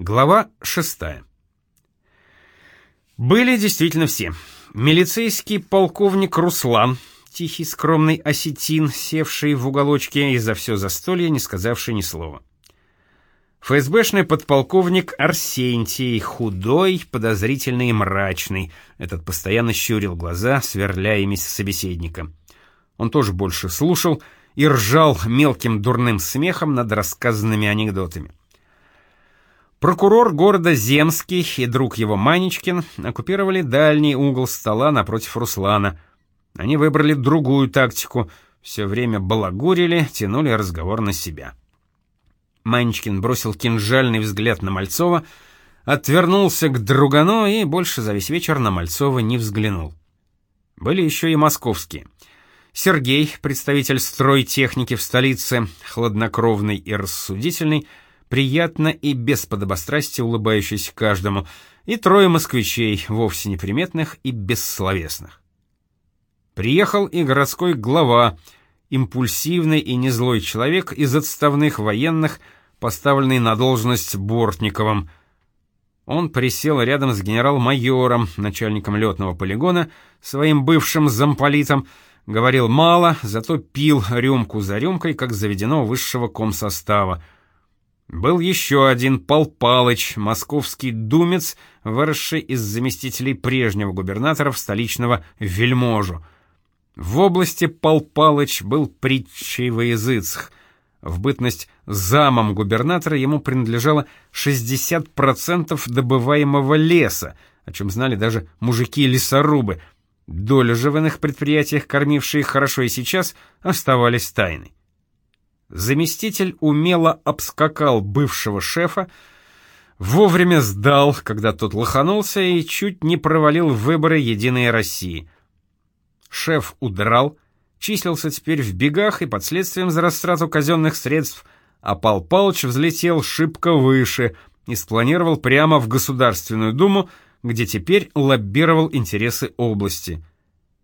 Глава шестая. Были действительно все. Милицейский полковник Руслан, тихий скромный осетин, севший в уголочке и за все застолье не сказавший ни слова. ФСБшный подполковник Арсентий, худой, подозрительный и мрачный. Этот постоянно щурил глаза, сверляя ими собеседника. Он тоже больше слушал и ржал мелким дурным смехом над рассказанными анекдотами. Прокурор города Земский и друг его Манечкин оккупировали дальний угол стола напротив Руслана. Они выбрали другую тактику, все время балагурили, тянули разговор на себя. Манечкин бросил кинжальный взгляд на Мальцова, отвернулся к другану и больше за весь вечер на Мальцова не взглянул. Были еще и московские. Сергей, представитель стройтехники в столице, хладнокровный и рассудительный, приятно и без подобострастия улыбающийся каждому, и трое москвичей, вовсе неприметных и бессловесных. Приехал и городской глава, импульсивный и незлой человек из отставных военных, поставленный на должность Бортниковым. Он присел рядом с генерал-майором, начальником летного полигона, своим бывшим замполитом, говорил мало, зато пил рюмку за рюмкой, как заведено высшего комсостава — был еще один Пал Палыч, московский думец, выросший из заместителей прежнего губернатора в столичного вельможу. В области Пал Палыч был притчей во языцах. В бытность замом губернатора ему принадлежало 60% добываемого леса, о чем знали даже мужики-лесорубы. Доля же в иных предприятиях, кормившие хорошо и сейчас, оставались тайной. Заместитель умело обскакал бывшего шефа, вовремя сдал, когда тот лоханулся и чуть не провалил выборы «Единой России». Шеф удрал, числился теперь в бегах и под следствием за растрату казенных средств, а Пал Палыч взлетел шибко выше и спланировал прямо в Государственную Думу, где теперь лоббировал интересы области.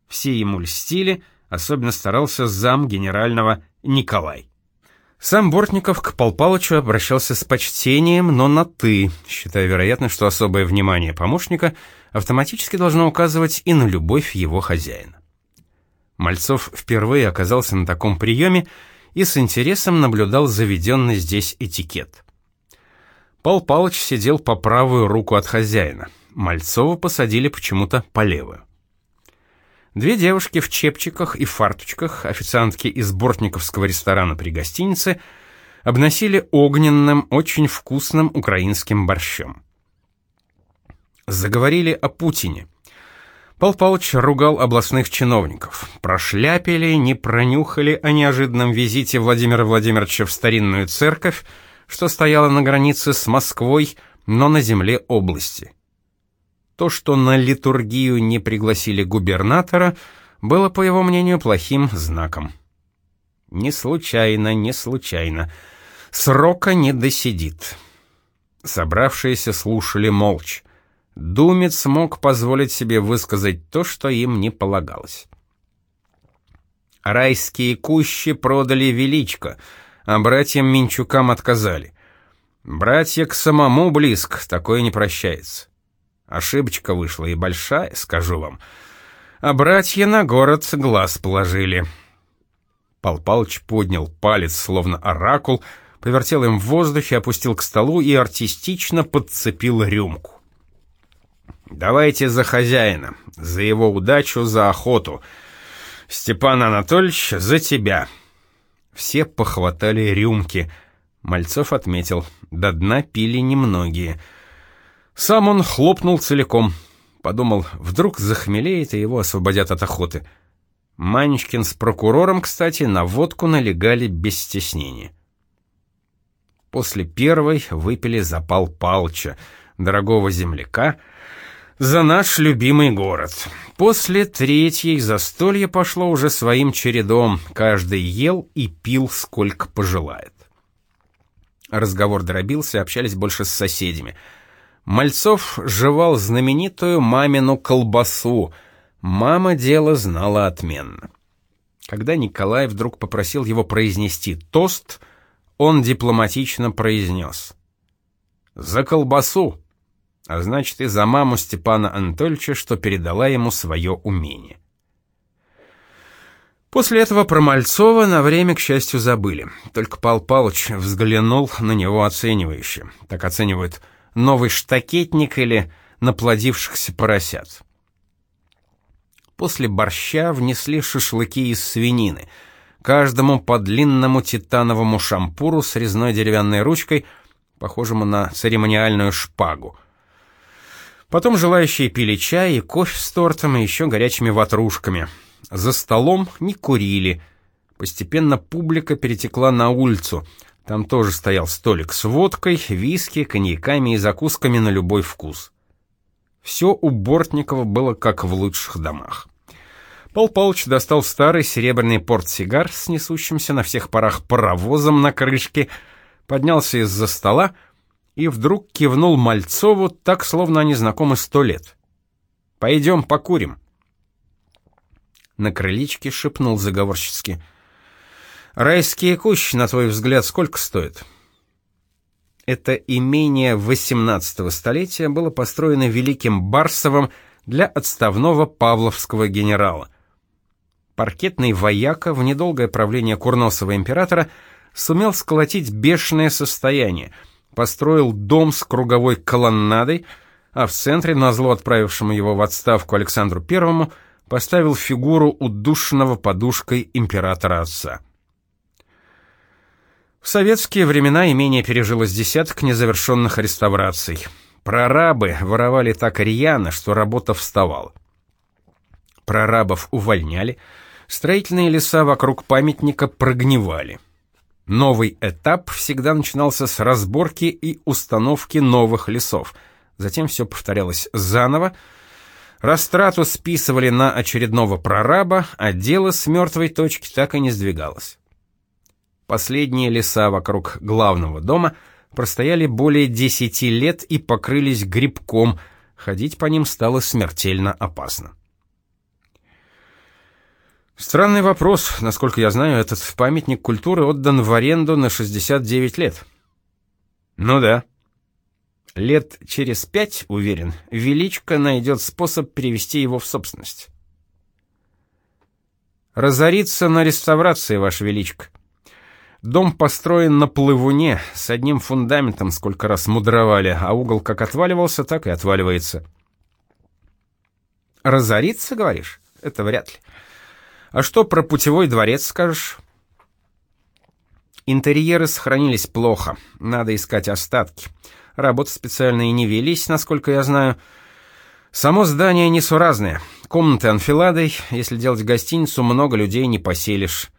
Все ему льстили, особенно старался зам генерального Николай. Сам Бортников к Пал обращался с почтением, но на «ты», считая вероятно, что особое внимание помощника автоматически должно указывать и на любовь его хозяина. Мальцов впервые оказался на таком приеме и с интересом наблюдал заведенный здесь этикет. Пал Палыч сидел по правую руку от хозяина, Мальцова посадили почему-то по левую. Две девушки в чепчиках и фарточках, официантки из бортниковского ресторана при гостинице, обносили огненным, очень вкусным украинским борщом. Заговорили о Путине. Пал Палыч ругал областных чиновников. Прошляпили, не пронюхали о неожиданном визите Владимира Владимировича в старинную церковь, что стояла на границе с Москвой, но на земле области. То, что на литургию не пригласили губернатора, было, по его мнению, плохим знаком. Не случайно, не случайно. Срока не досидит. Собравшиеся слушали молча. Думец мог позволить себе высказать то, что им не полагалось. Райские кущи продали величко, а братьям Минчукам отказали. Братья к самому близко, такое не прощается. Ошибочка вышла и большая, скажу вам. А братья на город глаз положили. Пал Палыч поднял палец, словно оракул, повертел им в воздухе, опустил к столу и артистично подцепил рюмку. «Давайте за хозяина, за его удачу, за охоту. Степан Анатольевич, за тебя». Все похватали рюмки. Мальцов отметил, до дна пили немногие — сам он хлопнул целиком. Подумал, вдруг захмелеет и его освободят от охоты. Манечкин с прокурором, кстати, на водку налегали без стеснения. После первой выпили запал Палча, дорогого земляка, за наш любимый город. После третьей застолье пошло уже своим чередом, каждый ел и пил сколько пожелает. Разговор дробился, общались больше с соседями — Мальцов жевал знаменитую мамину колбасу. Мама дело знала отменно. Когда Николай вдруг попросил его произнести тост, он дипломатично произнес. За колбасу! А значит, и за маму Степана Анатольевича, что передала ему свое умение. После этого про Мальцова на время, к счастью, забыли. Только Пал Палыч взглянул на него оценивающе. Так оценивают новый штакетник или наплодившихся поросят. После борща внесли шашлыки из свинины. Каждому по длинному титановому шампуру с резной деревянной ручкой, похожему на церемониальную шпагу. Потом желающие пили чай и кофе с тортом и еще горячими ватрушками. За столом не курили. Постепенно публика перетекла на улицу. Там тоже стоял столик с водкой, виски, коньяками и закусками на любой вкус. Все у Бортникова было как в лучших домах. Пол Палыч достал старый серебряный портсигар с несущимся на всех парах паровозом на крышке, поднялся из-за стола и вдруг кивнул Мальцову так, словно они знакомы сто лет. «Пойдем покурим». На крылечке шепнул заговорщицки. «Райские кущи, на твой взгляд, сколько стоят?» Это имение XVIII столетия было построено великим Барсовым для отставного павловского генерала. Паркетный вояка в недолгое правление Курносова императора сумел сколотить бешеное состояние, построил дом с круговой колоннадой, а в центре, назло отправившему его в отставку Александру I, поставил фигуру удушенного подушкой императора-отца. В советские времена имение пережило с десяток незавершенных реставраций. Прорабы воровали так рьяно, что работа вставала. Прорабов увольняли, строительные леса вокруг памятника прогнивали. Новый этап всегда начинался с разборки и установки новых лесов. Затем все повторялось заново. Растрату списывали на очередного прораба, а дело с мертвой точки так и не сдвигалось. Последние леса вокруг главного дома простояли более десяти лет и покрылись грибком, ходить по ним стало смертельно опасно. Странный вопрос. Насколько я знаю, этот памятник культуры отдан в аренду на 69 лет. Ну да. Лет через пять, уверен, Величко найдет способ перевести его в собственность. Разориться на реставрации, Ваше Величко. Дом построен на плывуне, с одним фундаментом, сколько раз мудровали, а угол как отваливался, так и отваливается. Разориться, говоришь? Это вряд ли. А что про путевой дворец скажешь? Интерьеры сохранились плохо, надо искать остатки. Работы специальные не велись, насколько я знаю. Само здание несуразное. Комнаты анфиладой, если делать гостиницу, много людей не поселишь.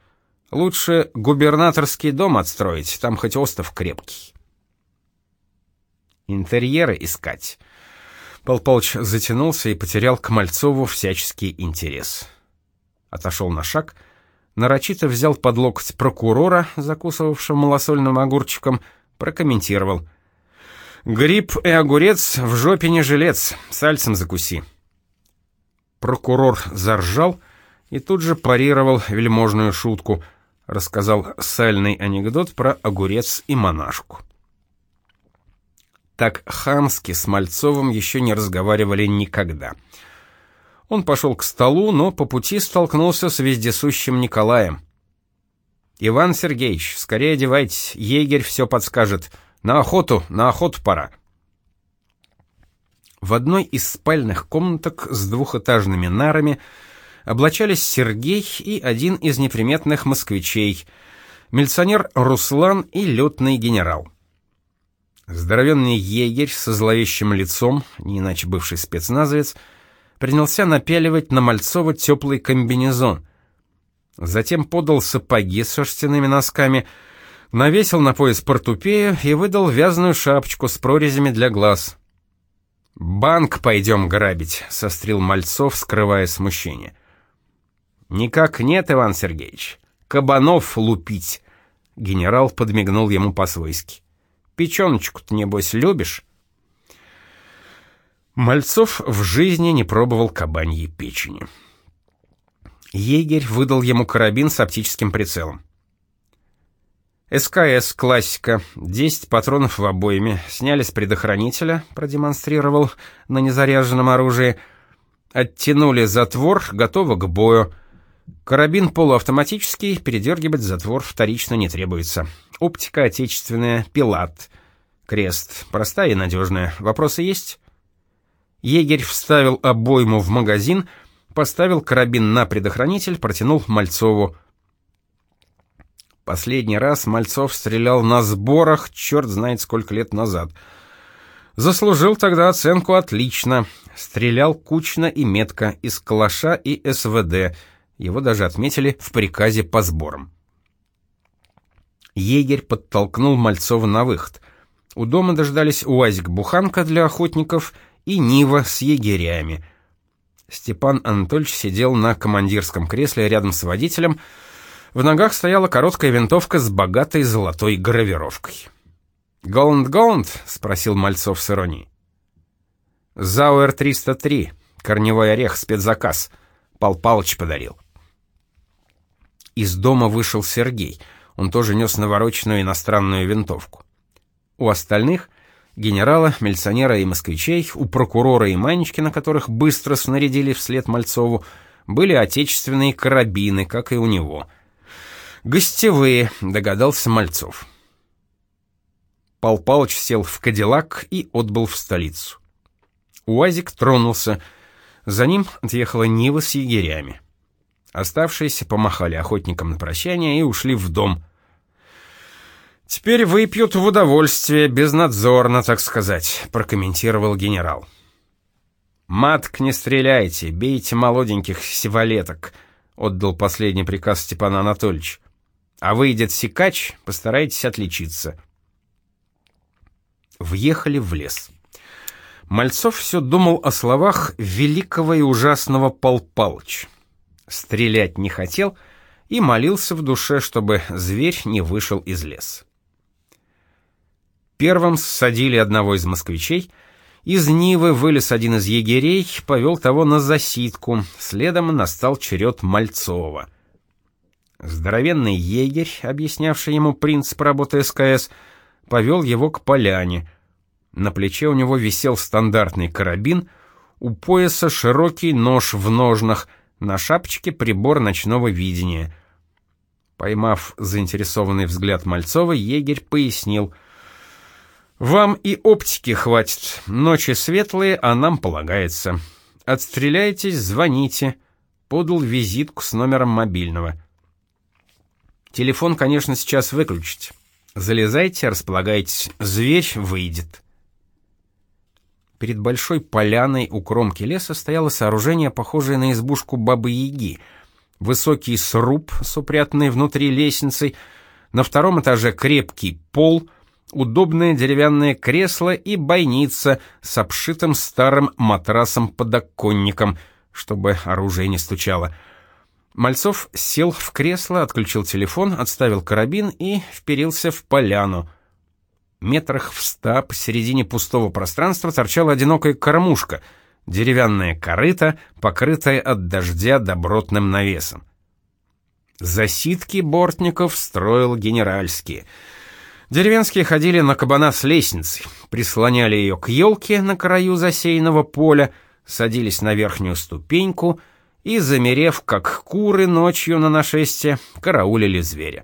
Лучше губернаторский дом отстроить, там хоть остров крепкий. Интерьеры искать. Полч затянулся и потерял к Мальцову всяческий интерес. Отошел на шаг, нарочито взял под локоть прокурора, закусывавшего малосольным огурчиком, прокомментировал. «Гриб и огурец в жопе не жилец, сальцем закуси». Прокурор заржал и тут же парировал вельможную шутку — рассказал сальный анекдот про огурец и монашку. Так хамски с Мальцовым еще не разговаривали никогда. Он пошел к столу, но по пути столкнулся с вездесущим Николаем. «Иван Сергеевич, скорее одевайтесь, егерь все подскажет. На охоту, на охоту пора». В одной из спальных комнаток с двухэтажными нарами облачались Сергей и один из неприметных москвичей, милиционер Руслан и летный генерал. Здоровенный егерь со зловещим лицом, не иначе бывший спецназовец, принялся напяливать на Мальцова теплый комбинезон. Затем подал сапоги с шерстяными носками, навесил на пояс портупею и выдал вязаную шапочку с прорезями для глаз. «Банк пойдем грабить», — сострил Мальцов, скрывая смущение. «Никак нет, Иван Сергеевич. Кабанов лупить!» Генерал подмигнул ему по-свойски. «Печеночку-то, небось, любишь?» Мальцов в жизни не пробовал кабаньей печени. Егерь выдал ему карабин с оптическим прицелом. СКС классика. 10 патронов в обойме. Сняли с предохранителя, продемонстрировал на незаряженном оружии. Оттянули затвор, готово к бою. Карабин полуавтоматический, передергивать затвор вторично не требуется. Оптика отечественная, пилат. Крест. Простая и надежная. Вопросы есть? Егерь вставил обойму в магазин, поставил карабин на предохранитель, протянул Мальцову. Последний раз Мальцов стрелял на сборах, черт знает сколько лет назад. Заслужил тогда оценку «отлично». Стрелял кучно и метко, из калаша и СВД. Его даже отметили в приказе по сборам. Егерь подтолкнул Мальцова на выход. У дома дождались УАЗик-буханка для охотников и Нива с егерями. Степан Анатольевич сидел на командирском кресле рядом с водителем, в ногах стояла короткая винтовка с богатой золотой гравировкой. «Голланд, Голланд?» — спросил Мальцов с иронией. «Зауэр-303, корневой орех, спецзаказ. Пал Палыч подарил». Из дома вышел Сергей. Он тоже нес навороченную иностранную винтовку. У остальных — генерала, милиционера и москвичей, у прокурора и Манечкина, которых быстро снарядили вслед Мальцову, были отечественные карабины, как и у него — «Гостевые», — догадался Мальцов. Пал Палыч сел в Кадиллак и отбыл в столицу. УАЗик тронулся. За ним отъехала Нива с егерями. Оставшиеся помахали охотникам на прощание и ушли в дом. «Теперь выпьют в удовольствие, безнадзорно, так сказать», — прокомментировал генерал. «Матк не стреляйте, бейте молоденьких сиволеток», — отдал последний приказ Степан Анатольевич. А выйдет сикач, постарайтесь отличиться. Въехали в лес. Мальцов все думал о словах великого и ужасного Пал Палыч. Стрелять не хотел и молился в душе, чтобы зверь не вышел из леса. Первым ссадили одного из москвичей, из Нивы вылез один из егерей, повел того на засидку, следом настал черед Мальцова — Здоровенный егерь, объяснявший ему принцип работы СКС, повел его к поляне. На плече у него висел стандартный карабин, у пояса широкий нож в ножнах, на шапочке прибор ночного видения. Поймав заинтересованный взгляд Мальцова, егерь пояснил: "Вам и оптики хватит. Ночи светлые, а нам полагается. Отстреляйтесь, звоните". Подал визитку с номером мобильного. Телефон, конечно, сейчас выключить. Залезайте, располагайтесь, зверь выйдет. Перед большой поляной у кромки леса стояло сооружение, похожее на избушку Бабы-Яги. Высокий сруб с упрятанной внутри лестницей, на втором этаже крепкий пол, удобное деревянное кресло и бойница с обшитым старым матрасом-подоконником, чтобы оружие не стучало — Мальцов сел в кресло, отключил телефон, отставил карабин и вперился в поляну. Метрах в ста посередине пустого пространства торчала одинокая кормушка, деревянная корыта, покрытая от дождя добротным навесом. Засидки бортников строил генеральские. Деревенские ходили на кабана с лестницей, прислоняли ее к елке на краю засеянного поля, садились на верхнюю ступеньку — и, замерев, как куры ночью на нашествие, караулили зверя.